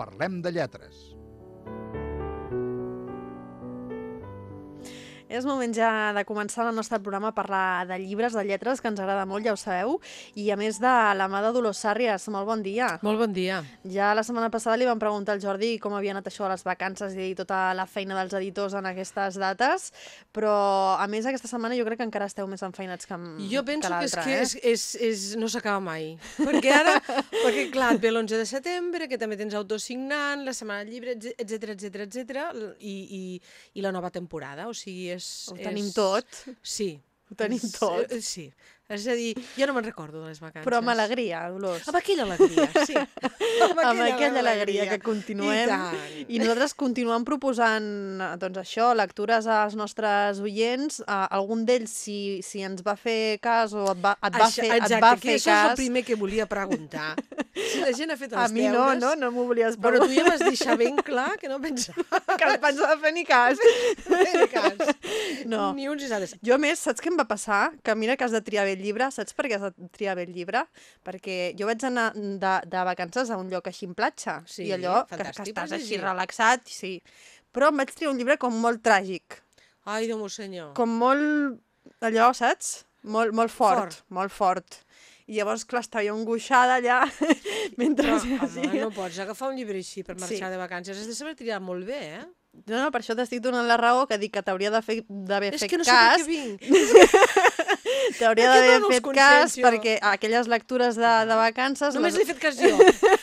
Parlem de lletres. És moment ja de començar el nostre programa a parlar de llibres, de lletres, que ens agrada molt, ja ho sabeu, i a més de la mà de Dolors Sàrries. Molt bon dia. Molt bon dia. Ja la setmana passada li vam preguntar al Jordi com havia anat això de les vacances i tota la feina dels editors en aquestes dates, però a més aquesta setmana jo crec que encara esteu més enfeinats que, jo penso que que és l'altra, que eh? és, és, és, no s'acaba mai. Perquè ara, perquè clar, et ve l'11 de setembre, que també tens autosignant, la setmana del llibre, etc etc etc i, i, i la nova temporada, o sigui, és... Ho tenim és... tot. Sí. Ho tenim És- tot. eh, Sí. És a dir, jo no me'n recordo de les vacances. Però amb alegria, Dolors. Amb aquella alegria, sí. amb aquella alegria que continuem I tant. i nosaltres continuem proposant doncs això, lectures als nostres oients uh, algun d'ells si, si ens va fer cas o et va, et va Això, fer, exacte, et va fer això és el cas primer que volia preguntar. Si la gent ha fet els a mi no, deures... no, no m'ho volies Però tu preguntar ja vas deixar ben clar que no pensava que no pensava fer ni cas fer cas. no. Ni uns ni altres. Jo, a més, saps què em va passar? Que mira que has de triar bé el llibre. Saps per què has de triar bé el llibre? Perquè jo vaig anar de, de vacances a un lloc així en platja. Sí, I allò, que, que estàs així llegir. relaxat, sí. Però em vaig triar un llibre com molt tràgic. Ai, Déu meu senyor. Com molt... Allò, saps? Molt, molt fort, Fort. molt fort. I llavors, clar, estava jo angoixada allà, mentre Però, home, no pots agafar un llibre així per marxar Sí. de vacances. Has de saber triar molt bé, eh? No, no, per això t'estic donant la raó, que dic que t'hauria de fer- d'haver És fet que no sé cas. per què vinc. T'hauria d'haver fet cas jo? perquè aquelles lectures de, de vacances... Només les- l'he fet cas jo.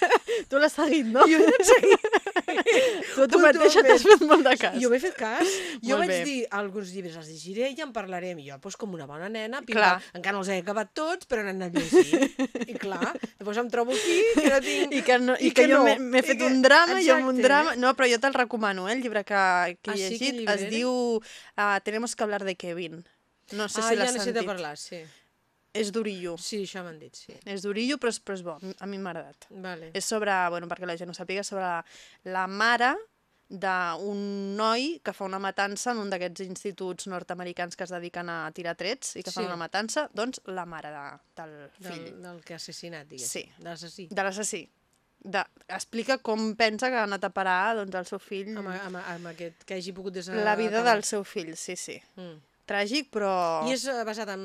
Tu l'has seguit, no? Jo he seguit. Tu a tu mateixa t'has fet molt de cas. Jo m'he fet cas. Jo Molt vaig bé. dir, alguns llibres els llegiré i en parlarem. I jo, doncs, com una bona nena, pam, encara no els he acabat tots, però n'he anat llegint. I clar, llavors em trobo aquí, que no tinc... I que, no, i que, jo no. m'he- I fet que- un drama, jo amb un Exacte. drama... No, però jo te'l recomano, eh, el llibre que, que Ah, he sí? llegit. Llibre es diu uh, Tenemos que hablar de Kevin. No sé ah, si ja l'has n'he sentit sentit. parlar, sí. És durillo. Sí, això m'han dit, sí. És durillo, però és, però és bo. A mi m'ha agradat. Vale. És sobre, bueno, perquè la gent ho sàpiga, sobre la, la mare d'un noi que fa una matança en un d'aquests instituts nord-americans que es dediquen a tirar trets i que fan Sí. una matança, doncs la mare de, del fill. Del, del que ha assassinat, digues. Sí. De l'assassí. De l'assassí. De, explica com pensa que ha anat a parar doncs, el seu fill, Amb, amb, amb aquest, que hagi pogut des... la vida del seu fill, sí, sí. Mm. Tràgic, però... I és eh, basat en...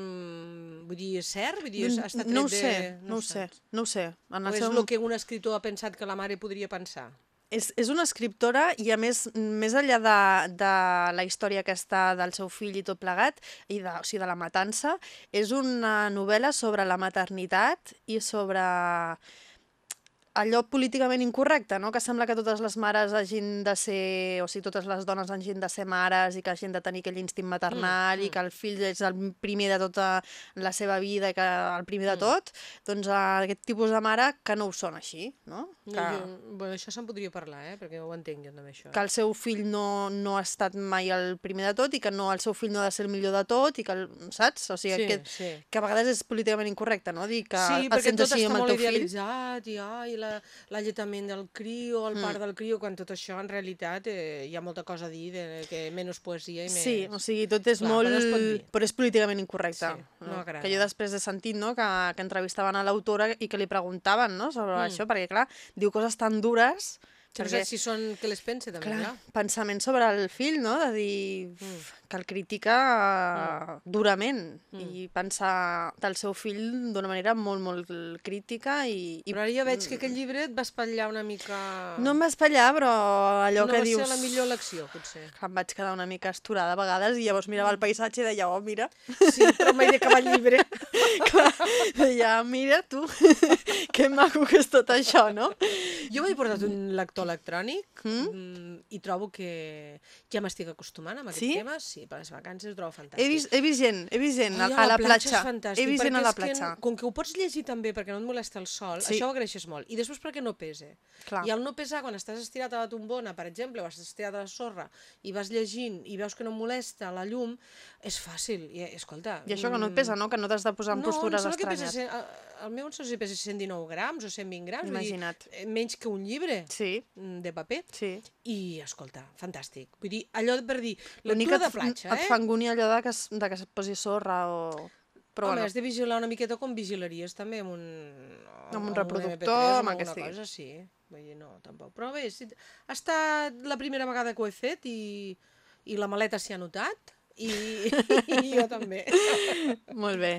Vull dir, és cert? Vull dir, ha estat no ho tret sé, de... no, ho sé, no ho sé. En O és el que un escriptor ha pensat que la mare podria pensar? És, és una escriptora i, a més, més enllà de, de la història aquesta del seu fill i tot plegat, i de, o sigui, de la matança, és una novel·la sobre la maternitat i sobre allò políticament incorrecte, no? que sembla que totes les mares hagin de ser, o sigui, totes les dones hagin de ser mares i que hagin de tenir aquell instint maternal Mm, i que el fill és el primer de tota la seva vida i que el primer de Mm. tot, doncs eh, aquest tipus de mare que no ho són així, no? Que... jo, bueno, això se'n podria parlar, eh? perquè ho entenc jo també, això. que el seu fill no, no ha estat mai el primer de tot i que no el seu fill no ha de ser el millor de tot i que, el, saps? O sigui, sí, que, sí. que a vegades és políticament incorrecte, no? Dir que sí, et perquè sents tot està el molt idealitzat i ai, la- l'alletament del crio, el Mm. part del crio, quan tot això en realitat eh, hi ha molta cosa a dir, de, que menys poesia i més... Sí, o sigui, tot és Clar, molt... però no però és políticament incorrecte. Sí, no agrada. Que jo després he sentit no, que, que entrevistaven a l'autora i que li preguntaven no, sobre Mm. això, perquè, clar, diu coses tan dures... No perquè, saps si són... Què les pensa, també, clar, clar. pensament sobre el fill, no? De dir Mm. Que el critica mm. durament Mm. i pensar del seu fill d'una manera molt, molt crítica i... i Però ara ja veig que aquest llibre et va espatllar una mica... no em va espatllar, però allò no que va dius... ser la millor elecció, potser. em vaig quedar una mica esturada a vegades i llavors mirava el paisatge i deia, oh, mira, Sí, però mai d'acabar el llibre. Clar, deia, mira tu, que maco que és tot això, no? Jo m'he portat un lector electrònic Mm? mm, i trobo que ja m'estic acostumant amb aquest Sí? tema. Sí, per les vacances ho trobo fantàstic. He vist, he vist gent, he vist gent a, Ai, a la és platja. fantàstic, He vist gent a la que platja. n- Com que ho pots llegir també perquè no et molesta el sol, Sí. això ho agraeixes molt. I després perquè no pese. Clar. I al no pesar, quan estàs estirat a la tombona, per exemple, o estàs estirat a la sorra, i vas llegint i veus que no molesta la llum, és fàcil. I, escolta... I això que no et mm, pesa, no? Que no t'has de posar en no, postures em sembla que estranyes. pesa, cent- a- el meu que pesa 119 grams o 120 grams, vull dir, Imagina't. eh, menys que un llibre Sí, mm, de paper. sí. I, escolta, fantàstic. Vull dir, allò per dir, lectura que de et, platja, et eh? fa angúnia allò de que, es, de que es posi sorra o... Però Home, bueno, has de vigilar una miqueta com vigilaries també amb un... Amb un amb reproductor, MP3, amb que alguna cosa, sí. Vull dir, no, tampoc. Però bé, si... ha estat la primera vegada que ho he fet i, i la maleta s'hi ha notat i, i jo també. molt bé.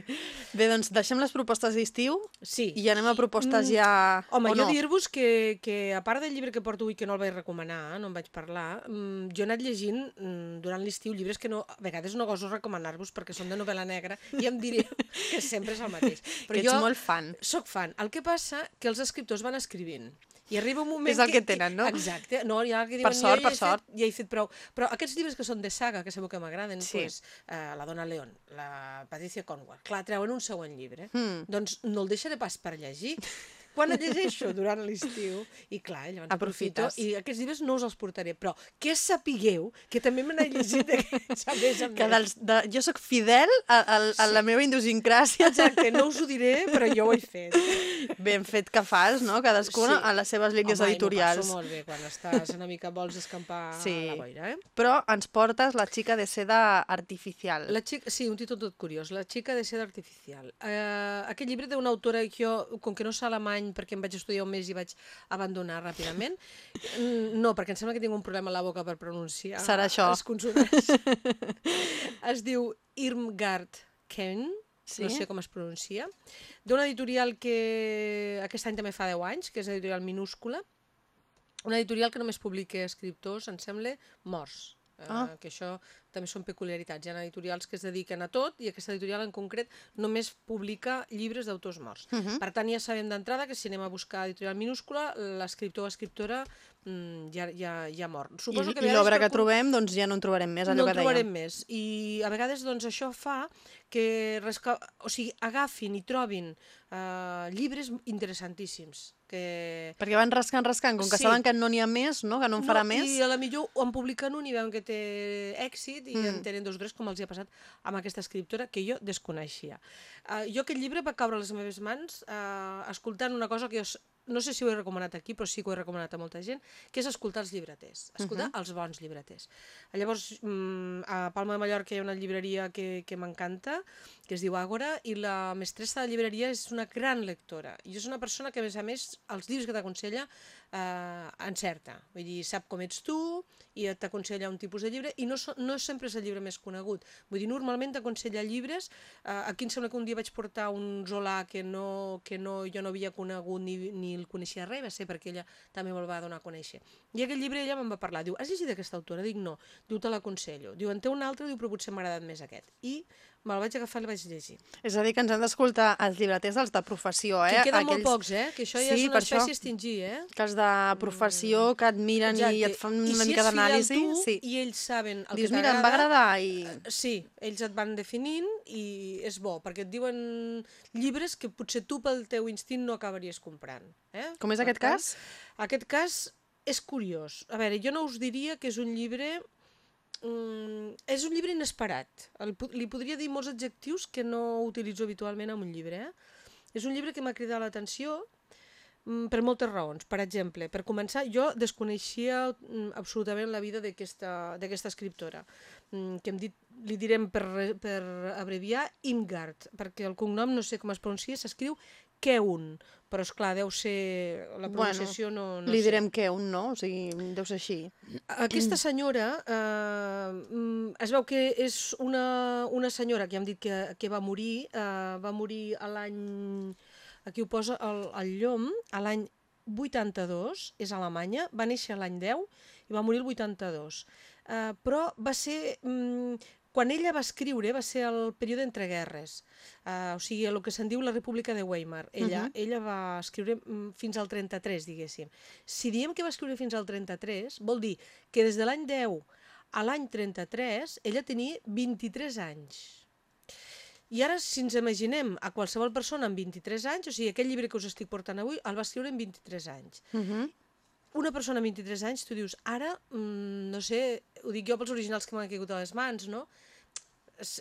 Bé, doncs deixem les propostes d'estiu Sí. i anem a propostes ja... Home, o jo no? dir-vos que, que a part del llibre que porto avui que no el vaig recomanar, no en vaig parlar, mm, jo he anat llegint mm, durant l'estiu llibres que no, a vegades no goso recomanar-vos perquè són de novel·la negra i em diríeu que sempre és el mateix. que ets molt fan. Soc fan. El que passa que els escriptors van escrivint. I arriba un moment És el que tenen, no? Exacte. No, hi ha que diuen, Per sort, ja per sort. Fet, ja he fet prou. Però aquests llibres que són de saga, que sabeu que m'agraden, Sí. pues, eh, La dona León, la Patricia Conwell, clar, treuen un següent llibre. Mm. Doncs no el deixaré pas per llegir. Quan el llegeixo durant l'estiu, i clar, llavors aprofito, Aprofites. i aquests llibres no us els portaré, però que sapigueu que també me n'he llegit aquests, a més a. Que dels, de, jo sóc fidel a, a, a la meva idiosincràsia. Exacte, no us ho diré, però jo ho he fet. Ben fet que fas, no? Cadascuna Sí. a les seves línies Home, editorials. passo molt bé quan estàs una mica, vols escampar Sí. a la boira, eh? Però ens portes La xica de seda artificial. La xica, sí, un títol tot curiós, La xica de seda artificial. Uh, aquest llibre d'una autora que jo, com que no sé alemany perquè em vaig estudiar un mes i vaig abandonar ràpidament, mm, no, perquè em sembla que tinc un problema a la boca per pronunciar Serà això. les consonants. es diu Irmgard Ken, Sí? no sé com es pronuncia, d'una editorial que aquest any també fa 10 anys, que és editorial minúscula, una editorial que només publica escriptors, em sembla, morts. Ah. Eh, que això també són peculiaritats. Hi ha editorials que es dediquen a tot i aquesta editorial en concret només publica llibres d'autors morts. Uh -huh. Per tant, ja sabem d'entrada que si anem a buscar editorial minúscula, l'escriptor o escriptora mm, ja, ja, ja mor. I, Suposo que a i l'obra que trobem, doncs ja no en trobarem més, allò no que en trobarem dèiem. més. I a vegades doncs, això fa que resca... o sigui, agafin i trobin uh, llibres interessantíssims. Que... Perquè van rascant, rascant, com que Sí. saben que no n'hi ha més, no? que no en farà més. I a la millor en publiquen un i veuen que té èxit i Mm. en tenen dos o tres, com els hi ha passat amb aquesta escriptora, que jo desconeixia. Uh, jo aquest llibre va caure a les meves mans uh, escoltant una cosa que jo no sé si ho he recomanat aquí, però sí que ho he recomanat a molta gent, que és escoltar els llibreters, escoltar uh -huh. els bons llibreters. Llavors, mm, a Palma de Mallorca hi ha una llibreria que, que m'encanta, que es diu Àgora, i la mestressa de llibreria és una gran lectora. I és una persona que, a més a més, els llibres que t'aconsella eh, encerta. Vull dir, sap com ets tu i et t'aconsella un tipus de llibre i no, no sempre és el llibre més conegut. Vull dir, normalment t'aconsella llibres... Eh, aquí em sembla que un dia vaig portar un Zola que, no, que no, jo no havia conegut ni, ni el coneixia res, va ser perquè ella també me'l va donar a conèixer. I aquell llibre ella me'n va parlar. Diu, has llegit aquesta autora? Dic, no. Diu, te l'aconsello. Diu, en té un altre? Diu, però potser m'ha agradat més aquest. I me'l vaig agafar i el vaig llegir. És a dir, que ens han d'escoltar els llibreters dels de professió, eh? Que en queden Aquells molt pocs, eh? Que això ja Sí, és una això. espècie a extingir, eh? que els de professió que et miren Exacte. i et fan I una si mica d'anàlisi. Sí. I ells saben el Dius, que mira, em va t'agrada. agradar i... Sí, ells et van definint i és bo, perquè et diuen llibres que potser tu pel teu instint no acabaries comprant. Eh? Com és Per aquest tant, cas? Aquest cas és curiós. A veure, jo no us diria que és un llibre... Mm, és un llibre inesperat. El, li podria dir molts adjectius que no utilitzo habitualment en un llibre. Eh? És un llibre que m'ha cridat l'atenció mm, per moltes raons. Per exemple, per començar, jo desconeixia mm, absolutament la vida d'aquesta escriptora, mm, que hem dit, li direm per, per abreviar Imgard, perquè el cognom no sé com es pronuncia, s'escriu Keun, però és clar, deu ser... La pronunciació no, no Li sé. direm que un no, o sigui, deu ser així. Aquesta senyora, eh, mm, es veu que és una, una senyora que ja hem dit que, que va morir, eh, va morir a l'any, aquí ho posa el, el llom, a l'any 82, és a Alemanya, va néixer l'any 10 i va morir el 82. Eh, però va ser... Mm, quan ella va escriure va ser el període entre guerres, uh, o sigui, el que se'n diu la República de Weimar. Ella, uh -huh. ella va escriure mm, fins al 33, diguéssim. Si diem que va escriure fins al 33, vol dir que des de l'any 10 a l'any 33 ella tenia 23 anys. I ara, si ens imaginem a qualsevol persona amb 23 anys, o sigui, aquest llibre que us estic portant avui, el va escriure amb 23 anys Uh -huh. una persona amb 23 anys, tu dius, ara, mm, no sé, ho dic jo pels originals que m'han caigut a les mans, no?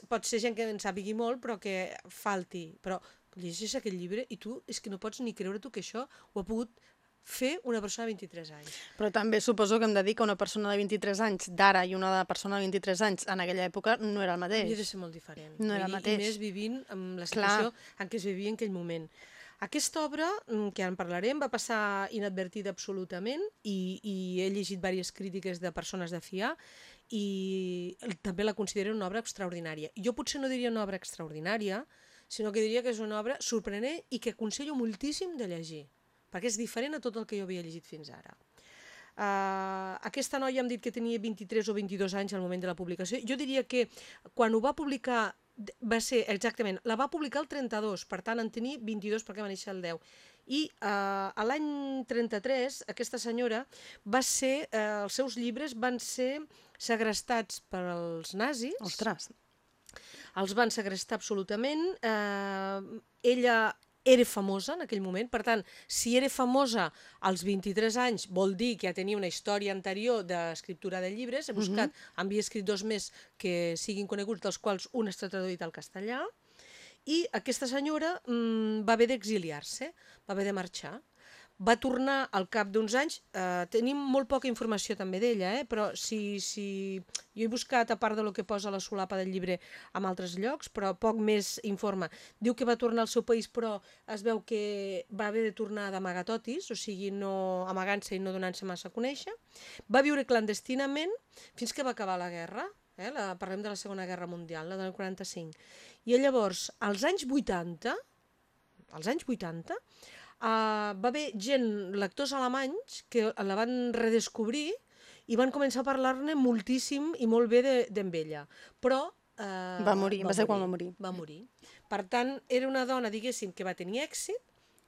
Pot ser gent que en sàpigui molt, però que falti. Però llegeixes aquest llibre i tu és que no pots ni creure tu que això ho ha pogut fer una persona de 23 anys. Però també suposo que hem de dir que una persona de 23 anys d'ara i una de persona de 23 anys en aquella època no era el mateix. Havia de ser molt diferent. No era el mateix. I més vivint amb la Clar. situació en què es vivia en aquell moment. Aquesta obra, mm, que en parlarem, va passar inadvertida absolutament i, i he llegit diverses crítiques de persones de fiar i també la considero una obra extraordinària. Jo potser no diria una obra extraordinària, sinó que diria que és una obra sorprenent i que aconsello moltíssim de llegir, perquè és diferent a tot el que jo havia llegit fins ara. Uh, aquesta noia hem dit que tenia 23 o 22 anys al moment de la publicació. Jo diria que quan ho va publicar va ser exactament, la va publicar el 32, per tant en tenia 22 perquè va néixer el 10. I uh, a l'any 33 aquesta senyora va ser, uh, els seus llibres van ser segrestats pels nazis Ostres, els van segrestar absolutament. Eh, ella era famosa en aquell moment, per tant, si era famosa als 23 anys vol dir que ja tenia una història anterior d'escriptura de llibres, he buscat, uh -huh. havia escrit dos més que siguin coneguts, dels quals un està traduït al castellà, i aquesta senyora mm, va haver d'exiliar-se, va haver de marxar. Va tornar al cap d'uns anys, eh, tenim molt poca informació també d'ella, eh, però si, si... jo he buscat, a part de lo que posa la solapa del llibre, en altres llocs, però poc més informa. Diu que va tornar al seu país, però es veu que va haver de tornar d'amagatotis, o sigui, no amagant-se i no donant-se massa a conèixer. Va viure clandestinament fins que va acabar la guerra, eh? la, parlem de la Segona Guerra Mundial, la del 45. I llavors, als anys 80, als anys 80, Uh, va haver gent, lectors alemanys, que la van redescobrir i van començar a parlar-ne moltíssim i molt bé de- d'en de. Però... Uh, Va morir, va ser quan va morir. Va morir. Per tant, era una dona, diguéssim, que va tenir èxit,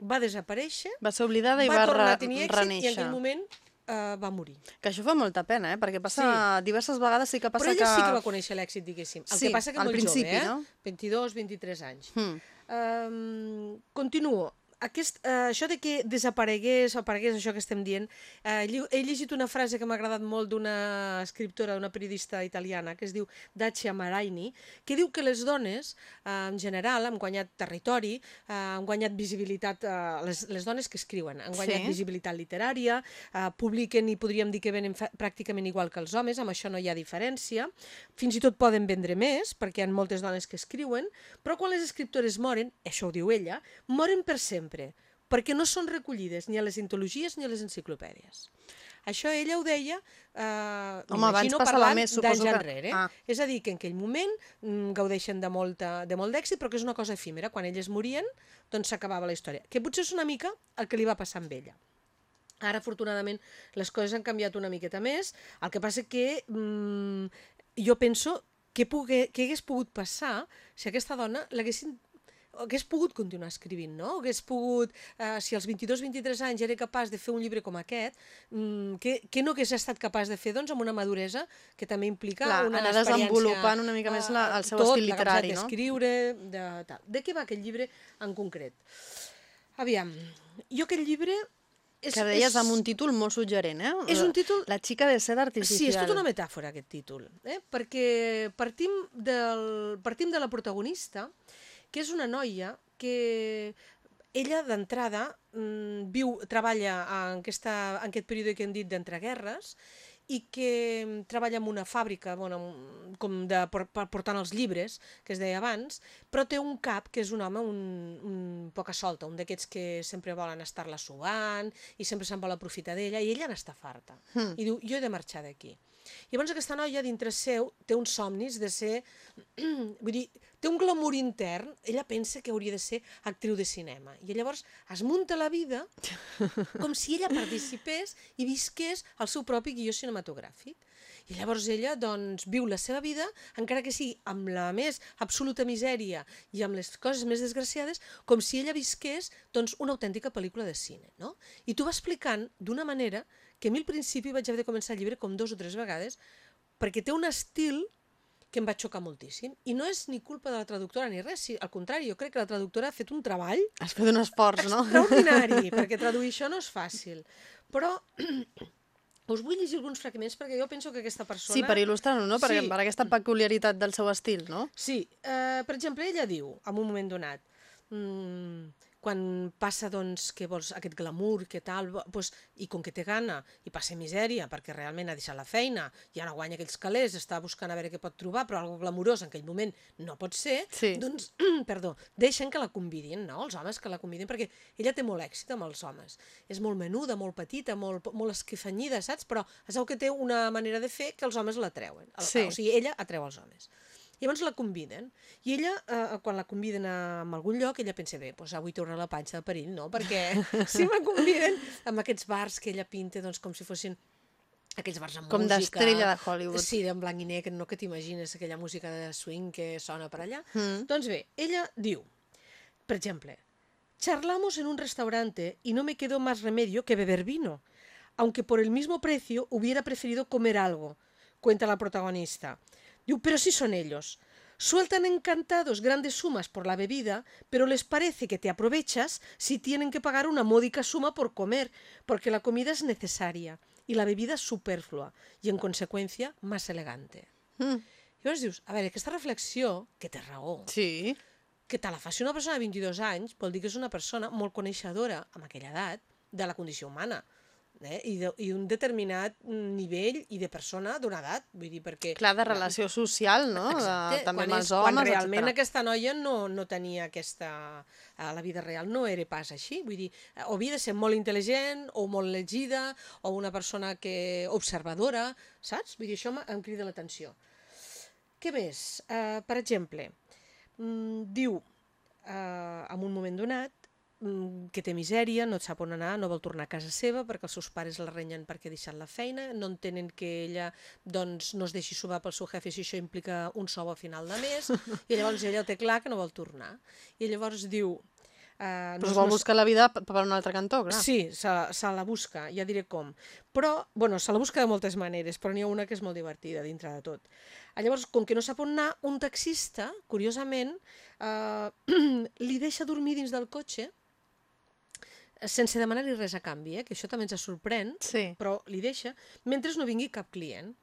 va desaparèixer, va ser oblidada i va, va tornar a tenir èxit i en reneixer. aquell moment uh, va morir. Que això fa molta pena, eh? Perquè passa sí. diverses vegades sí que passa Però ella que... sí que va conèixer l'èxit, diguéssim. El Sí, que passa que al molt principi, jove, eh? no? 22, 23 anys. Hmm. Um, continuo. Aquest, uh, això de que desaparegués, aparegués això que estem dient, uh, he llegit una frase que m'ha agradat molt d'una escriptora, d'una periodista italiana, que es diu Dacia Maraini, que diu que les dones, uh, en general, han guanyat territori, uh, han guanyat visibilitat, uh, les, les dones que escriuen, han guanyat Sí. visibilitat literària, uh, publiquen i podríem dir que venen pràcticament igual que els homes, amb això no hi ha diferència, fins i tot poden vendre més, perquè hi ha moltes dones que escriuen, però quan les escriptores moren, això ho diu ella, moren per sempre, perquè no són recollides ni a les antologies ni a les enciclopèdies. Això ella ho deia, eh, Home, abans parlant més, d'anys que- enrere. Ah. És a dir, que en aquell moment mm, gaudeixen de, molta, de molt d'èxit, però que és una cosa efímera. Quan elles morien, doncs s'acabava la història. Que potser és una mica el que li va passar amb ella. Ara, afortunadament, les coses han canviat una miqueta més. El que passa que mm, jo penso què, pogué, què hagués pogut passar si aquesta dona l'haguessin hagués pogut continuar escrivint, no? Hagués pogut, eh, si als 22-23 anys era capaç de fer un llibre com aquest, mm, què, què no hagués estat capaç de fer, doncs, amb una maduresa que també implica Clar, una anar experiència... desenvolupant una mica més la- el seu tot, estil literari, no? d'escriure, de, tal. De què va aquest llibre en concret? Aviam, jo aquest llibre... És, Que deies és... amb un títol molt suggerent, eh? És un títol- La xica de seda artificial. Sí, és tota una metàfora aquest títol, eh? perquè partim, del, partim de la protagonista, que és una noia que ella d'entrada mm, viu, treballa en, aquesta, en aquest període que hem dit d'entreguerres i que mm, treballa en una fàbrica bueno, mm, com de, per, portant els llibres, que es deia abans, però té un cap que és un home un, un poca solta, un d'aquests que sempre volen estar-la subant i sempre se'n vol aprofitar d'ella, i ella n'està farta. Hmm. I diu, jo he de marxar d'aquí. Llavors aquesta noia dintre seu té uns somnis de ser, vull dir, té un glamour intern, ella pensa que hauria de ser actriu de cinema. I llavors es munta la vida com si ella participés i visqués el seu propi guió cinematogràfic. I llavors ella doncs, viu la seva vida, encara que sigui amb la més absoluta misèria i amb les coses més desgraciades, com si ella visqués doncs, una autèntica pel·lícula de cine. No? I t'ho va explicant d'una manera que a mi al principi vaig haver de començar el llibre com dos o tres vegades, perquè té un estil que em va xocar moltíssim. I no és ni culpa de la traductora ni res, sí, al contrari, jo crec que la traductora ha fet un treball Has fet un esforç, no? extraordinari, perquè traduir això no és fàcil. Però us vull llegir alguns fragments perquè jo penso que aquesta persona... Sí, per il·lustrar-ho, no? Per, Sí. per aquesta peculiaritat del seu estil, no? Sí, eh, per exemple, ella diu, en un moment donat, mm, quan passa doncs, que vols aquest glamour, que tal, doncs, i com que té gana i passa misèria perquè realment ha deixat la feina, ja no guanya aquells calés, està buscant a veure què pot trobar, però algo glamurós en aquell moment no pot ser, Sí. doncs, perdó, deixen que la convidin, no?, els homes que la convidin, perquè ella té molt èxit amb els homes. És molt menuda, molt petita, molt, molt esquifanyida, saps? Però es veu que té una manera de fer que els homes l'atreuen. Sí. O sigui, ella atreu els homes. Llavors la conviden. I ella, eh, quan la conviden a, a algun lloc, ella pensa, bé, doncs avui torna la panxa de perill, no? Perquè si me conviden amb aquests bars que ella pinta, doncs com si fossin aquells bars amb Com música... d'estrella de Hollywood. Sí, en blanc i negre, no que t'imagines aquella música de swing que sona per allà. Mm. Doncs bé, ella diu, per ejemplo, charlamos en un restaurante y no me quedó más remedio que beber vino, aunque por el mismo precio hubiera preferido comer algo, cuenta la protagonista. Diu, pero sí son ellos. Sueltan encantados grandes sumas por la bebida, pero les parece que te aprovechas si tienen que pagar una módica suma por comer, porque la comida es necesaria y la bebida superflua y, en consecuencia, más elegante. Mm. Llavors dius, a veure, aquesta reflexió, que té raó, Sí. que te la faci una persona de 22 anys vol dir que és una persona molt coneixedora, amb aquella edat, de la condició humana. Eh? I, de, I un determinat nivell i de persona d'una edat. Vull dir, perquè... Clar, de relació social, no? Exacte, De, també quan amb els homes, Quan realment etcètera. aquesta noia no, no tenia aquesta... A la vida real no era pas així. Vull dir, eh, o havia de ser molt intel·ligent, o molt llegida, o una persona que observadora, saps? Vull dir, això em crida l'atenció. Què més? Uh, per exemple, mm, diu, uh, en un moment donat, que té misèria, no sap on anar, no vol tornar a casa seva perquè els seus pares la renyen perquè ha deixat la feina, no entenen que ella doncs, no es deixi sobar pel seu jefe si això implica un sou a final de mes, i llavors ella té clar que no vol tornar. I llavors diu... Uh, Però es vol buscar la vida per un altre cantó, clar. Sí, se, se la busca, ja diré com. Però, bueno, se la busca de moltes maneres, però n'hi ha una que és molt divertida dintre de tot. Ah, Llavors, com que no sap on anar, un taxista, curiosament, eh, li deixa dormir dins del cotxe eh, sense demanar-li res a canvi, eh? que això també ens sorprèn, Sí. però li deixa, mentre no vingui cap client.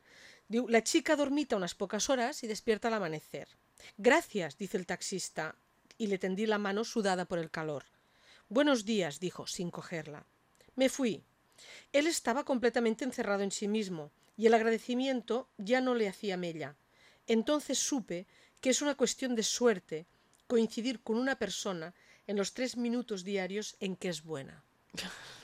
Diu, la chica ha dormito unas pocas horas y despierta al amanecer. Gracias, dice el taxista, y le tendí la mano sudada por el calor. Buenos días, dijo, sin cogerla. Me fui. Él estaba completamente encerrado en sí mismo, y el agradecimiento ya no le hacía mella. Entonces supe que es una cuestión de suerte coincidir con una persona en los tres minutos diarios en que es buena.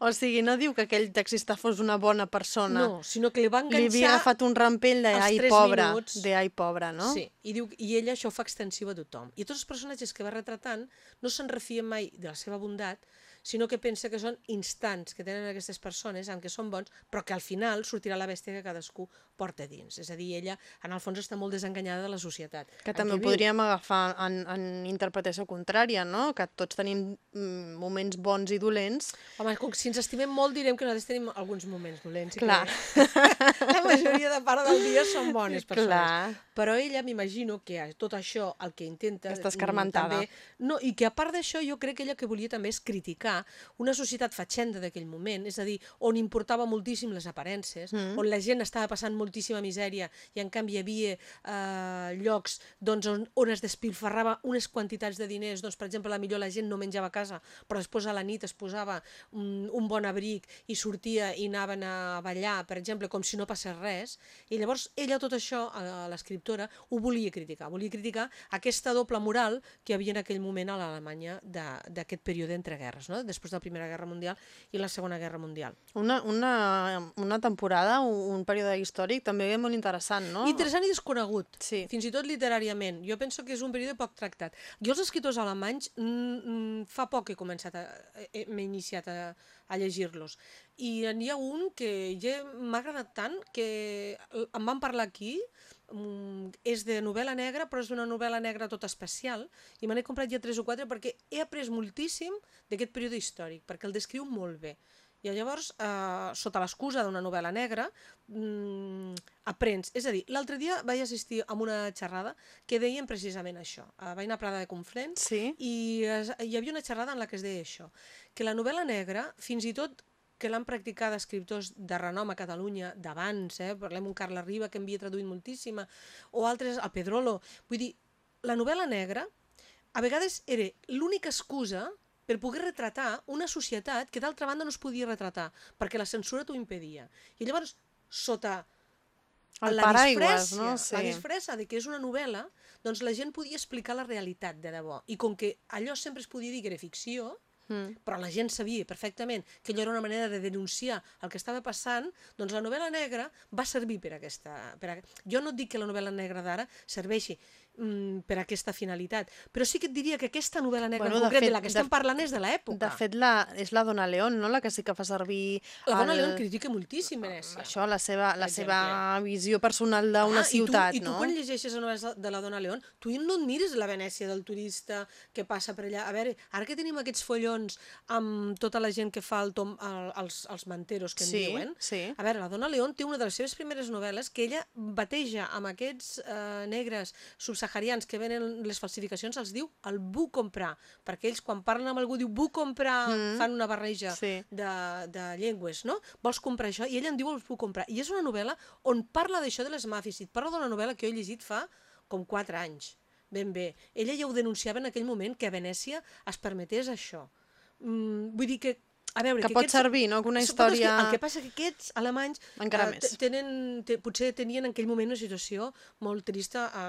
O sigui, no diu que aquell taxista fos una bona persona. No, sinó que li va Li havia enganxar agafat un rampell de ai, pobra, minuts. de ai, pobra, no? Sí, i, diu, i ella això ho fa extensiu a tothom. I tots els personatges que va retratant no se'n refien mai de la seva bondat, sinó que pensa que són instants que tenen aquestes persones, en què són bons, però que al final sortirà la bèstia que cadascú porta dins. És a dir, ella, en el fons, està molt desenganyada de la societat. Que en també viu. podríem agafar en, en interpretació contrària, no? Que tots tenim mm, moments bons i dolents. Home, com que si ens estimem molt direm que nosaltres tenim alguns moments dolents. i Clar. Que la majoria de part del dia són bones persones. Clar. Però ella m'imagino que a tot això el que intenta... Està escarmentada. També, no, I que a part d'això jo crec que ella que volia també és criticar una societat fatxenda d'aquell moment, és a dir, on importava moltíssim les aparences, mm. on la gent estava passant moltíssima misèria i en canvi hi havia eh, llocs doncs, on, on es despilfarrava unes quantitats de diners, doncs per exemple, la millor la gent no menjava a casa, però després a la nit es posava un, un bon abric i sortia i anaven a ballar, per exemple, com si no passés res, i llavors ella tot això, l'escriptora, ho volia criticar, volia criticar aquesta doble moral que hi havia en aquell moment a l'Alemanya d'aquest període entre guerres, no? Després de la Primera Guerra Mundial i la Segona Guerra Mundial. Una, una, una temporada, un, un període històric també molt interessant, no? Interessant i desconegut, Sí. fins i tot literàriament. Jo penso que és un període poc tractat. Jo els escriptors alemanys mm, mm, fa poc he començat a, he- m'he iniciat a, a llegir-los. I n'hi ha un que ja m'ha agradat tant que em van parlar aquí, és de novel·la negra, però és una novel·la negra tot especial, i me n'he comprat ja tres o quatre perquè he après moltíssim d'aquest període històric, perquè el descriu molt bé. I llavors, eh, sota l'excusa d'una novel·la negra, mm, aprens. És a dir, l'altre dia vaig assistir a una xerrada que deien precisament això. Uh, vaig anar a Prada de Conflent Sí. i es, hi havia una xerrada en la que es deia això, que la novel·la negra, fins i tot que l'han practicat escriptors de renom a Catalunya d'abans, eh? parlem un Carles Riba que havia traduït moltíssima, o altres, el Pedrolo, vull dir, la novel·la negra a vegades era l'única excusa per poder retratar una societat que d'altra banda no es podia retratar, perquè la censura t'ho impedia. I llavors, sota El la disfressa, no? la Sí. disfressa de que és una novel·la, doncs la gent podia explicar la realitat de debò. I com que allò sempre es podia dir que era ficció, Mm. però la gent sabia perfectament que allò era una manera de denunciar el que estava passant, doncs la novel·la negra va servir per aquesta... Per a... Jo no dic que la novel·la negra d'ara serveixi mm, per aquesta finalitat, però sí que et diria que aquesta novel·la negra Bueno, en de concret, de, fet- la que de- estem parlant és de l'època. De fet, la, és la Dona León, no?, la que sí que fa servir... la dona el- León critica moltíssim Venècia. Això, la seva, la seva visió personal d'una Ah, ciutat, i tu, I tu no? quan llegeixes la novel·la de la Dona León, tu no et mires la Venècia del turista que passa per allà. A veure, ara que tenim aquests follons amb tota la gent que fa el tom, el, els, els manteros que en Sí, diuen, sí. a veure, la Dona León té una de les seves primeres novel·les que ella bateja amb aquests eh, negres subsaharians que venen les falsificacions, els diu el vull comprar, perquè ells quan parlen amb algú diu vull comprar, Mm. fan una barreja Sí. de, de llengües, no? Vols comprar això? I ella en diu els puc comprar. I és una novel·la on parla d'això de les màfies. I et parla d'una novel·la que jo he llegit fa com 4 anys. Ben bé. Ella ja ho denunciava en aquell moment que a Venècia es permetés això. Mm, vull dir que a veure, Que pot aquests- servir, no? Que una Suposo que història- El que passa que aquests alemanys Encara eh, més. te- tenen, te, potser tenien en aquell moment una situació molt trista a,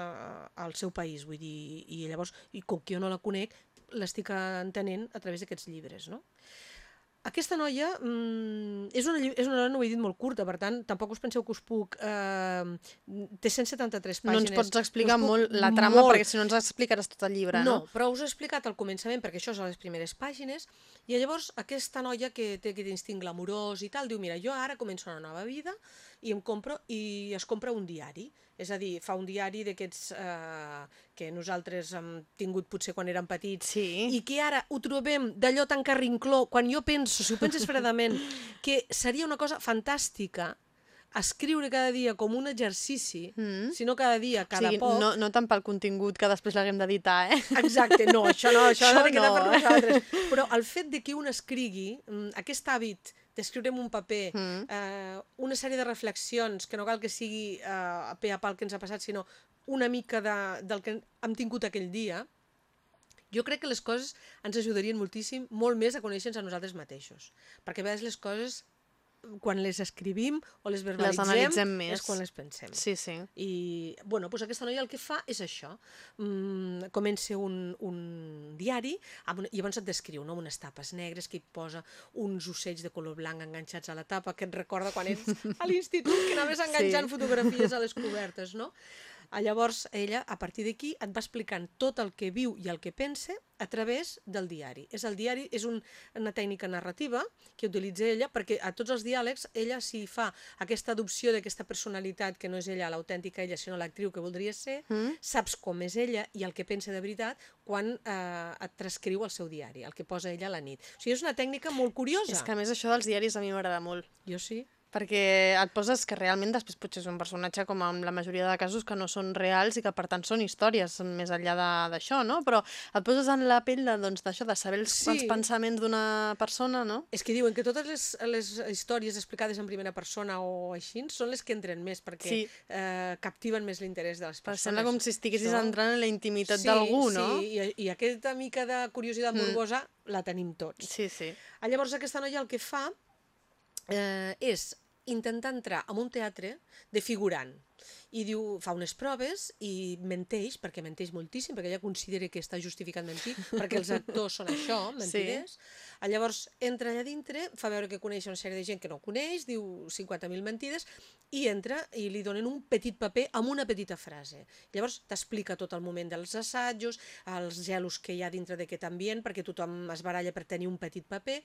al seu país, vull dir, i llavors, i com que jo no la conec, l'estic entenent a través d'aquests llibres, no? Aquesta noia mm, és, una, és una noia, no ho he dit, molt curta, per tant, tampoc us penseu que us puc... Eh, té 173 No pàgines. ens pots explicar puc- molt la trama, molt. perquè si no ens explicaràs tot el llibre, no? No, però us he explicat al començament, perquè això és a les primeres pàgines, i llavors aquesta noia que té aquest instint glamurós i tal, diu, mira, jo ara començo una nova vida i em compro, i es compra un diari. És a dir, fa un diari d'aquests eh, que nosaltres hem tingut potser quan érem petits Sí. i que ara ho trobem d'allò tan carrincló, quan jo penso, si ho penses fredament, que seria una cosa fantàstica escriure cada dia com un exercici, Mm. sinó cada dia, O cada sigui, poc... no, no tant pel contingut que després l'haguem d'editar, eh? Exacte, no, això no, això, Això no, per nosaltres. Però el fet de que un escrigui, mm, aquest hàbit d'escriure en un paper Mm. eh, una sèrie de reflexions, que no cal que sigui eh, a pe a pal que ens ha passat, sinó una mica de, del que hem tingut aquell dia, jo crec que les coses ens ajudarien moltíssim, molt més a conèixer-nos a nosaltres mateixos. Perquè a vegades les coses, quan les escrivim o les verbalitzem, analitzem més. és quan les pensem. Sí, sí. I, bueno, doncs aquesta noia el que fa és això. Mm, comença un, un diari, amb una, i llavors et descriu no? amb unes tapes negres que hi posa uns ocells de color blanc enganxats a la tapa, que et recorda quan ets a l'institut, que anaves enganxant Sí. fotografies a les cobertes, no? Ah, Llavors, ella, a partir d'aquí, et va explicant tot el que viu i el que pensa a través del diari. És el diari, és un, una tècnica narrativa que utilitza ella perquè a tots els diàlegs ella s'hi fa aquesta adopció d'aquesta personalitat que no és ella l'autèntica ella, sinó l'actriu que voldria ser, Mm? saps com és ella i el que pensa de veritat quan eh, et transcriu el seu diari, el que posa ella a la nit. O sigui, és una tècnica molt curiosa. És que a més això dels diaris a mi m'agrada molt. Jo sí. Perquè et poses que realment després potser és un personatge com en la majoria de casos que no són reals i que per tant són històries més enllà d'això, no? Però et poses en la pell de, doncs, d'això, de saber els, Sí. els pensaments d'una persona, no? És que diuen que totes les, les històries explicades en primera persona o així són les que entren més, perquè Sí. eh, captiven més l'interès de les Però persones. sembla com si estiguessis Això- entrant en la intimitat sí, d'algú, no? Sí, i, i aquesta mica de curiositat Mm. morbosa la tenim tots. Sí, sí. Ah, Llavors aquesta noia el que fa eh, és intentar entrar en un teatre de figurant i diu, fa unes proves i menteix, perquè menteix moltíssim, perquè ella considera que està justificat mentir, perquè els actors són això, mentiders. Sí. Llavors entra allà dintre, fa veure que coneix una sèrie de gent que no coneix, diu 50.000 mentides, i entra i li donen un petit paper amb una petita frase. Llavors t'explica tot el moment dels assajos, els gelos que hi ha dintre d'aquest ambient, perquè tothom es baralla per tenir un petit paper,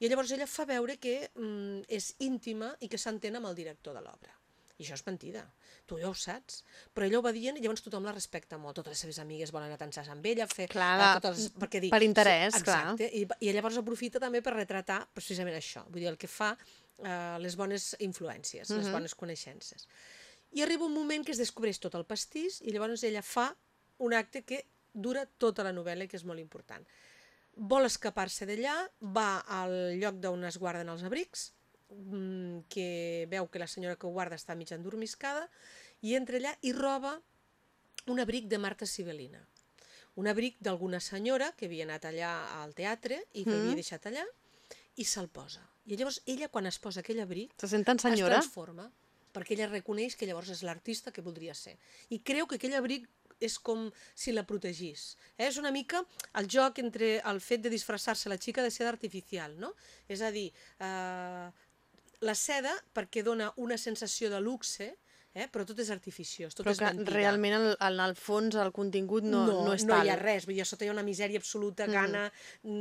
i llavors ella fa veure que mm, és íntima i que s'entén amb el director de l'obra. I això és mentida. Tu ja ho saps. Però ella ho va dient i llavors tothom la respecta molt. Totes les seves amigues volen anar a dansar amb ella, fer... Clar, eh, totes, les- perquè dir, per interès, sí, clar. exacte, I, I llavors aprofita també per retratar precisament això. Vull dir, el que fa eh, les bones influències, les Mhm. bones coneixences. I arriba un moment que es descobreix tot el pastís i llavors ella fa un acte que dura tota la novel·la i que és molt important. Vol escapar-se d'allà, va al lloc d'on es guarden els abrics, que veu que la senyora que ho guarda està mig endormiscada, i entra allà i roba un abric de Marta Sibelina. un abric d'alguna senyora que havia anat allà al teatre i que Mm. havia deixat allà i se'l posa. I llavors ella, quan es posa aquell abric, Se sent tan es senyora? transforma, perquè ella reconeix que llavors és l'artista que voldria ser. I creu que aquell abric és com si la protegís. Eh? És una mica el joc entre el fet de disfressar-se la xica de seda artificial, no? És a dir, eh, la seda perquè dona una sensació de luxe, eh? però tot és artificiós, tot Però és mentida. realment en, en el fons el contingut no, no, no, és no tal. hi ha res, vull dir, sota hi ha una misèria absoluta, Mm. gana,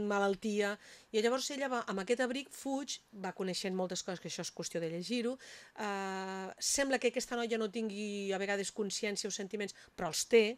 malaltia, i llavors ella va, amb aquest abric fuig, va coneixent moltes coses, que això és qüestió de llegir-ho, eh, sembla que aquesta noia no tingui a vegades consciència o sentiments, però els té,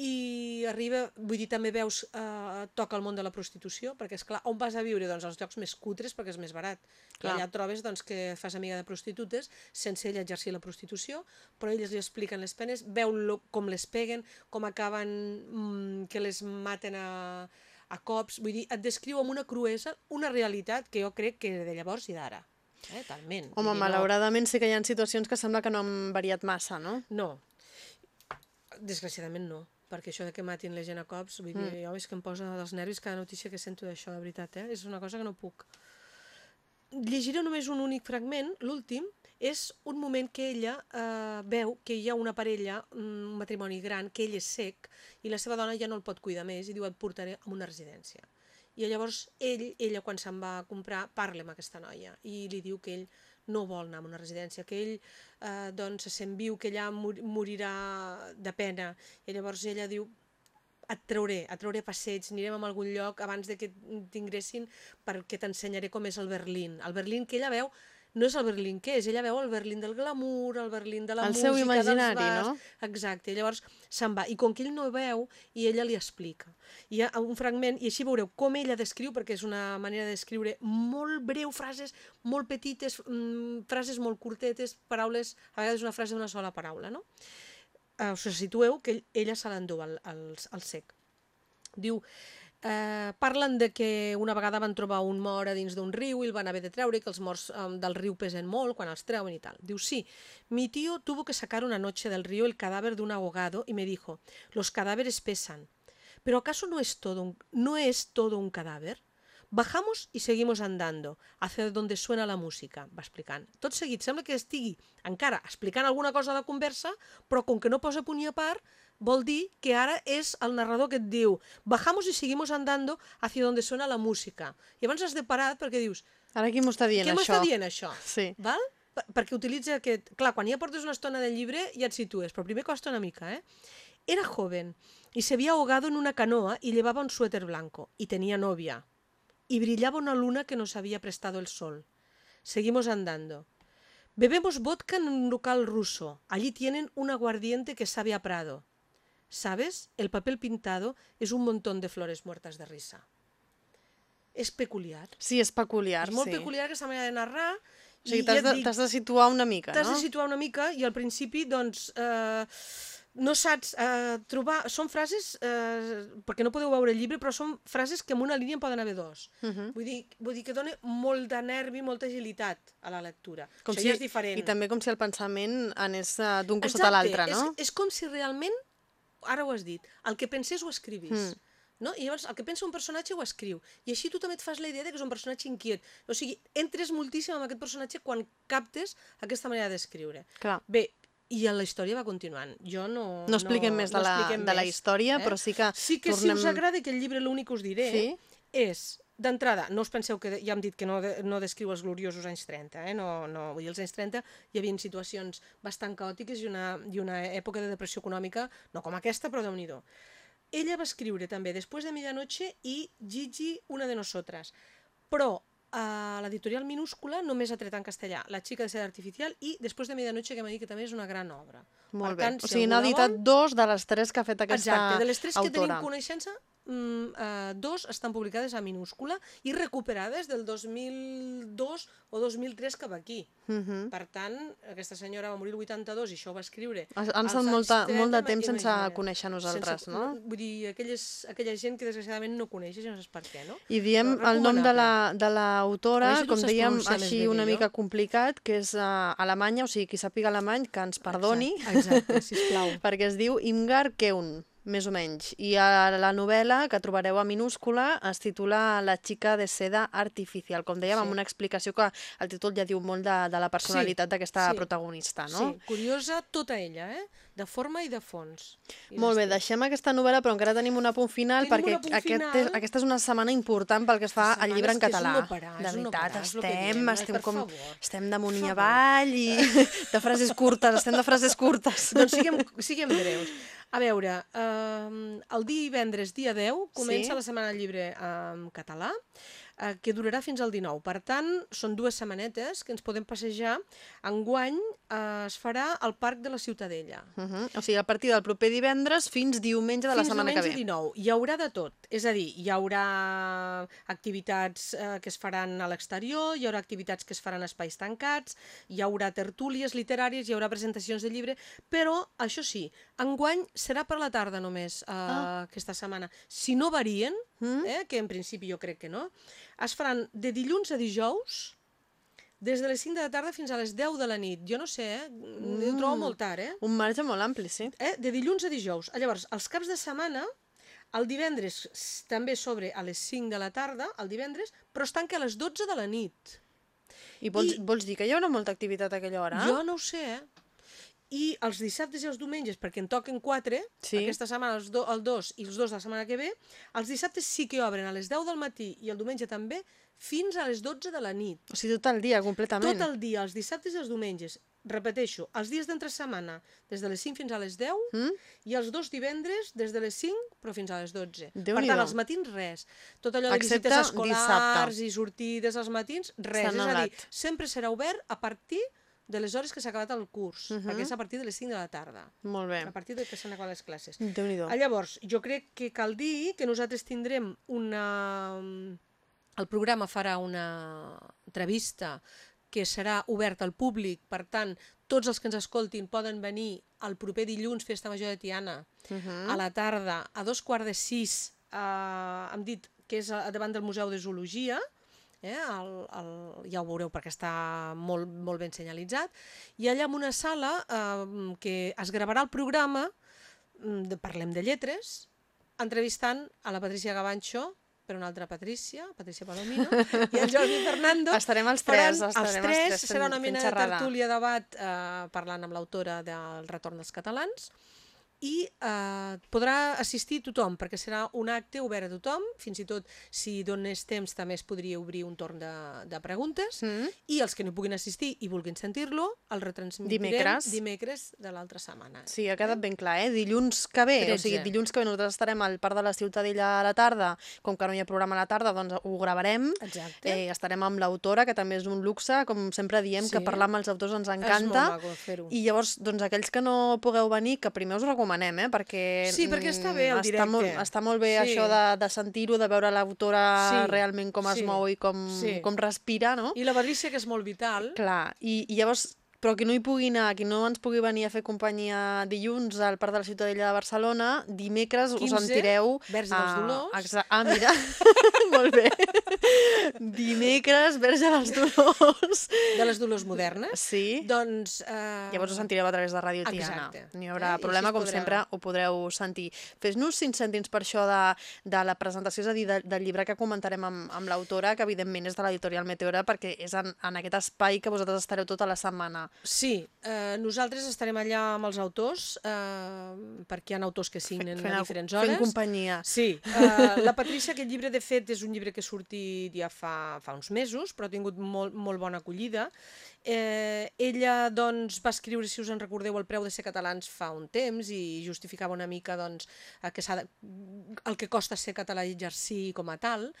i arriba, vull dir, també veus, eh, toca el món de la prostitució, perquè és clar, on vas a viure? Doncs als llocs més cutres, perquè és més barat. Clar. Allà trobes doncs, que fas amiga de prostitutes sense ella exercir la prostitució, però elles li expliquen les penes, veu lo, com les peguen, com acaben mm, que les maten a, a cops, vull dir, et descriu amb una cruesa una realitat que jo crec que de llavors i d'ara. Eh, talment. Home, dir, malauradament sí que hi ha situacions que sembla que no han variat massa, no? No. Desgraciadament no perquè això de que matin la gent a cops, vull dir, Mm. jo és que em posa dels nervis cada notícia que sento d'això, de veritat, eh? És una cosa que no puc. Llegiré només un únic fragment, l'últim, és un moment que ella eh, veu que hi ha una parella, un matrimoni gran, que ell és sec i la seva dona ja no el pot cuidar més i diu et portaré a una residència. I llavors ell, ella quan se'n va a comprar, parla amb aquesta noia i li diu que ell no vol anar a una residència, que ell eh, doncs, se sent viu, que allà mor morirà de pena. I llavors ella diu, et trauré, et trauré a passeig, anirem a algun lloc abans de que t'ingressin perquè t'ensenyaré com és el Berlín. El Berlín que ella veu no és el Berlín que és, ella veu el Berlín del glamour, el Berlín de la El música, seu imaginari, dels bars, no? Exacte, i llavors se'n va. I com que ell no veu, i ella li explica. Hi ha un fragment, i així veureu com ella descriu, perquè és una manera de descriure molt breu, frases molt petites, mm, frases molt curtetes, paraules, a vegades una frase d'una sola paraula, no? Uh, us situeu que ell, ella se l'endú al, al, al sec. Diu, eh, parlen de que una vegada van trobar un mort a dins d'un riu i el van haver de treure, i que els morts eh, del riu pesen molt quan els treuen i tal. Diu, sí, mi tío tuvo que sacar una noche del río el cadáver de un ahogado y me dijo, los cadáveres pesan. ¿Pero acaso no es todo un, no es todo un cadáver? Bajamos y seguimos andando, hacia donde suena la música, va explicant. Tot seguit, sembla que estigui encara explicant alguna cosa de conversa, però com que no posa punt i a part, vol dir que ara és el narrador que et diu bajamos y seguimos andando hacia donde suena la música. I abans has de parar perquè dius, Ara qui m'ho està dient, què això? m'està dient això? Sí. Val? Per- Perquè utilitza aquest... Clar, quan ja portes una estona del llibre ja et situes, però primer costa una mica, eh? Era joven y se había ahogado en una canoa y llevaba un suéter blanco y tenía novia. Y brillaba una luna que nos había prestado el sol. Seguimos andando. Bebemos vodka en un local ruso. Allí tienen un aguardiente que sabe a prado. ¿Sabes? El papel pintado es un montón de flores muertas de risa. És peculiar. Sí, és peculiar, és molt sí. peculiar aquesta manera de narrar. O sigui, t'has ja de, dic, t'has de situar una mica, T'has no? de situar una mica i al principi, doncs, eh, no saps eh, trobar... Són frases, eh, perquè no podeu veure el llibre, però són frases que en una línia en poden haver dos. Uh -huh. Vull dir, vull dir que dona molt de nervi, molta agilitat a la lectura. Com Això si, ja és diferent. I també com si el pensament anés uh, d'un costat a Exacte, l'altre, no? És, és com si realment, ara ho has dit, el que pensés ho escrivís. Mm. No? I llavors el que pensa un personatge ho escriu. I així tu també et fas la idea de que és un personatge inquiet. O sigui, entres moltíssim amb aquest personatge quan captes aquesta manera d'escriure. Bé, i la història va continuant. Jo no... No expliquem més de la- expliquem de la més, història, però sí que Sí que tornem- si us agrada aquest llibre, l'únic que us diré Sí? és, d'entrada, no us penseu que ja hem dit que no, de, no descriu els gloriosos anys 30, eh? no, no, vull dir, els anys 30 hi havia situacions bastant caòtiques i una, i una època de depressió econòmica, no com aquesta, però déu nhi Ella va escriure també Després de Medianoche i Gigi, una de nosotras, però a l'editorial minúscula només ha tret en castellà La xica de seda artificial i Després de Medianoche, que m'ha dit que també és una gran obra. Molt Per bé. tant, o si sigui, n'ha editat vol- dos de les tres que ha fet aquesta Exacte, de les tres que autora. tenim coneixença, mm, eh, dos estan publicades a minúscula i recuperades del 2002 o 2003 cap aquí. Uh -huh. Per tant, aquesta senyora va morir el 82 i això ho va escriure. Han estat molta, 30, molt de temps sense conèixer nosaltres, Sense- no? Vull dir, aquelles, aquella gent que desgraciadament no coneixes i no saps per què, no? I diem el nom de la- de l'autora, si tu com dèiem, així una jo. mica complicat, que és uh, alemanya, o sigui, qui sàpiga alemany, que ens perdoni, Exacte, exacte sisplau. perquè es diu Imgar Keun. Més o menys. I a la novel·la, que trobareu a minúscula, es titula La xica de seda artificial. Com dèiem, Sí. amb una explicació que el títol ja diu molt de, de la personalitat d'aquesta sí. protagonista, no? Sí, curiosa tota ella, eh? De forma i de fons. I Molt bé, deixem aquesta novel·la, però encara tenim un apunt final, Tenim perquè un apunt aquest final. és, aquesta és una setmana important pel que es fa al llibre en català. parar, de veritat, que estem, diem, eh? estem com... favor. Estem d'amunt i avall i de frases curtes, estem de frases curtes. Doncs siguem, siguem breus. A veure, eh, el divendres, dia 10, comença Sí. la Setmana Llibre en català, eh, que durarà fins al 19. Per tant, són dues setmanetes que ens podem passejar. Enguany eh, es farà al Parc de la Ciutadella. Uh -huh. O sigui, a partir del proper divendres fins diumenge de la Fins setmana que diumenge ve. 19. Hi haurà de tot. És a dir, hi haurà activitats eh, que es faran a l'exterior, hi haurà activitats que es faran a espais tancats, hi haurà tertúlies literàries, hi haurà presentacions de llibre, però, això sí, enguany serà per la tarda només, eh, Ah. aquesta setmana. Si no varien, Mm. eh, que en principi jo crec que no, es faran de dilluns a dijous, des de les 5 de la tarda fins a les 10 de la nit. Jo no sé, eh? Mm. Ho trobo molt tard, eh? Un marge molt ampli, sí. eh? de dilluns a dijous. Ah, Llavors, els caps de setmana, el divendres també sobre a les 5 de la tarda, el divendres, però es tanca a les 12 de la nit. I vols, I- vols dir que hi haurà molta activitat a aquella hora? Jo no ho sé, eh? I els dissabtes i els diumenges, perquè en toquen 4, Sí. aquesta setmana els do, el 2 i els 2 de la setmana que ve, els dissabtes sí que obren a les 10 del matí i el diumenge també, fins a les 12 de la nit. O sigui, tot el dia, completament. Tot el dia, els dissabtes i els diumenges. Repeteixo, els dies d'entre setmana, des de les 5 fins a les 10, Mm? i els dos divendres des de les 5 però fins a les 12. Per Déu-n'hi-do. tant, als matins res. Tot allò de Excepte visites escolars dissabte. i sortides als matins, res. És a dir, sempre serà obert a partir de les hores que s'ha acabat el curs, Mhm. perquè és a partir de les 5 de la tarda, Molt bé. a partir de que s'han acabat les classes. déu nhi Ah, Llavors, jo crec que cal dir que nosaltres tindrem una... El programa farà una entrevista que serà oberta al públic, per tant, tots els que ens escoltin poden venir el proper dilluns, Festa Major de Tiana, Uh -huh. a la tarda, a dos quarts de sis, eh, hem dit que és a, davant del Museu de Zoologia, eh, el, el, ja ho veureu perquè està molt, molt ben senyalitzat, i allà en una sala eh, que es gravarà el programa, mm, de, parlem de lletres, entrevistant a la Patricia Gavancho, per una altra Patrícia, Patrícia Palomino, i el Jordi Fernando. Estarem els faran tres, estarem els els tres, tres serà una mena de tertúlia debat eh, parlant amb l'autora del Retorn dels Catalans i eh, podrà assistir tothom, perquè serà un acte obert a tothom, fins i tot si donés temps també es podria obrir un torn de, de preguntes, Mm? i els que no puguin assistir i vulguin sentir-lo, el retransmitirem Dimecres. dimecres de l'altra setmana. Sí, ha quedat ben clar, eh? Dilluns que ve, o sigui, 13. dilluns que ve nosaltres estarem al Parc de la Ciutadella a la tarda, com que no hi ha programa a la tarda, doncs ho gravarem, Exacte. eh, estarem amb l'autora, que també és un luxe, com sempre diem, que Sí. parlar amb els autors ens encanta, i llavors, doncs, aquells que no pugueu venir, que primer us ho recomanem, eh? perquè... Sí, perquè està bé el mm, està molt, directe. està molt bé Sí. això de, de sentir-ho, de veure l'autora Sí, realment com es sí, mou i com, sí. com respira, no? I la Patrícia, que és molt vital, Clar, i, i llavors, però qui no hi pugui anar, qui no ens pugui venir a fer companyia dilluns al Parc de la Ciutadella de Barcelona, dimecres 15, us sentireu... Verge dels Dolors. exa- Ah, mira, molt bé. Dimecres, Verge dels Dolors. de les dolors modernes, Sí. doncs... Eh... Llavors ho sentireu a través de Ràdio Tiana. Exacte. No hi Eh? haurà I problema, com podrà- sempre ho podreu sentir. Fes-nos cinc cèntims per això de, de la presentació, és a dir, de, del llibre que comentarem amb, amb l'autora, que evidentment és de l'editorial Meteora, perquè és en, en aquest espai que vosaltres estareu tota la setmana. Sí, eh, nosaltres estarem allà amb els autors, eh, perquè hi ha autors que signen fent, a diferents hores. fent companyia. Sí, eh, la Patrícia, aquest llibre, de fet, és un llibre que ha sortit ja fa, fa uns mesos, però ha tingut molt, molt bona acollida. Eh, ella, doncs, va escriure, si us en recordeu, El preu de ser catalans fa un temps i justificava una mica, doncs, que de, el que costa ser català i exercir com a tal.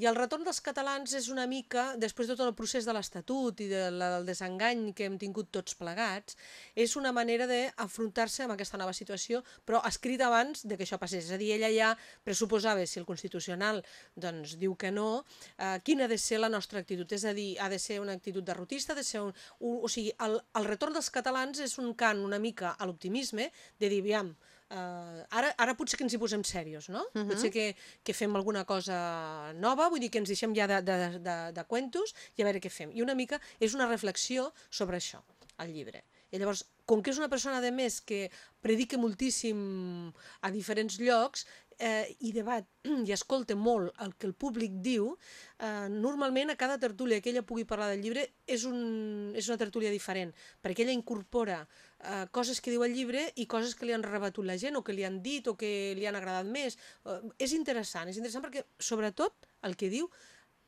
I el retorn dels catalans és una mica, després de tot el procés de l'Estatut i de la, del desengany que hem tingut tots plegats, és una manera d'afrontar-se amb aquesta nova situació, però escrit abans de que això passés. És a dir, ella ja pressuposava, si el Constitucional doncs, diu que no, eh, quina ha de ser la nostra actitud. És a dir, ha de ser una actitud derrotista, ha de ser un, un, o sigui, el, el retorn dels catalans és un cant una mica a l'optimisme, de dir, aviam, Uh, ara, ara potser que ens hi posem serios, no? Uh -huh. Potser que, que fem alguna cosa nova, vull dir que ens deixem ja de, de, de, de cuentos i a veure què fem. I una mica és una reflexió sobre això, el llibre. I llavors, com que és una persona, de més, que predica moltíssim a diferents llocs, eh, i debat i escolta molt el que el públic diu, eh, normalment a cada tertúlia que ella pugui parlar del llibre és, un, és una tertúlia diferent, perquè ella incorpora eh, coses que diu el llibre i coses que li han rebatut la gent o que li han dit o que li han agradat més. Eh, és interessant, és interessant perquè sobretot el que diu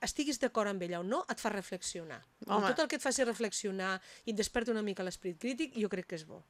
estiguis d'acord amb ella o no, et fa reflexionar. Home. Tot el que et faci reflexionar i et desperta una mica l'esperit crític, jo crec que és bo.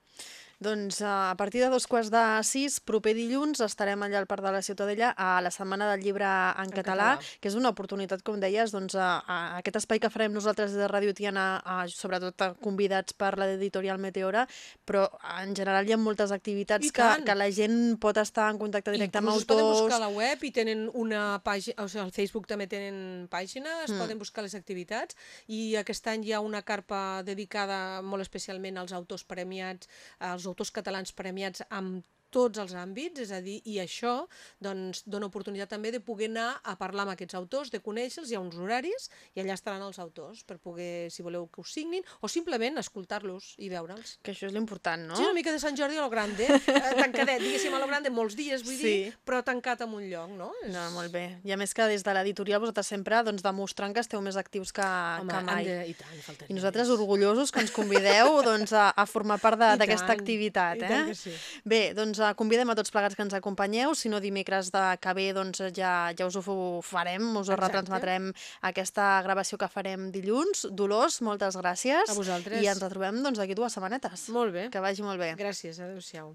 Doncs uh, a partir de dos quarts de sis, proper dilluns, estarem allà al Parc de la Ciutadella a la Setmana del Llibre en, en català, català, que és una oportunitat, com deies, doncs, a, a aquest espai que farem nosaltres des de Ràdio Tiana, a, sobretot a convidats per l'editorial Meteora, però en general hi ha moltes activitats que, que la gent pot estar en contacte directe Inclús amb autors... poden buscar a la web i tenen una pàgina, o sigui, al Facebook també tenen pàgina, es mm. poden buscar les activitats i aquest any hi ha una carpa dedicada molt especialment als autors premiats, als autors catalans premiats amb tots els àmbits, és a dir, i això doncs, dona oportunitat també de poder anar a parlar amb aquests autors, de conèixer-los, hi ha uns horaris i allà estaran els autors per poder, si voleu que us signin, o simplement escoltar-los i veure'ls. Que això és l'important, no? Sí, una mica de Sant Jordi a lo grande, eh, tancadet, diguéssim, a lo grande molts dies, vull sí. dir, però tancat en un lloc, no? És... No, molt bé. I a més que des de l'editorial vosaltres sempre doncs, demostrant que esteu més actius que, Home, que mai. De... I tant, I nosaltres orgullosos que ens convideu doncs, a, a formar part d'aquesta activitat. Eh? sí. Bé, doncs convidem a tots plegats que ens acompanyeu, si no dimecres de que ve doncs ja, ja us ho farem, us ho retransmetrem aquesta gravació que farem dilluns. Dolors, moltes gràcies. A vosaltres. I ens retrobem doncs d'aquí dues setmanetes. Molt bé. Que vagi molt bé. Gràcies, adeu-siau.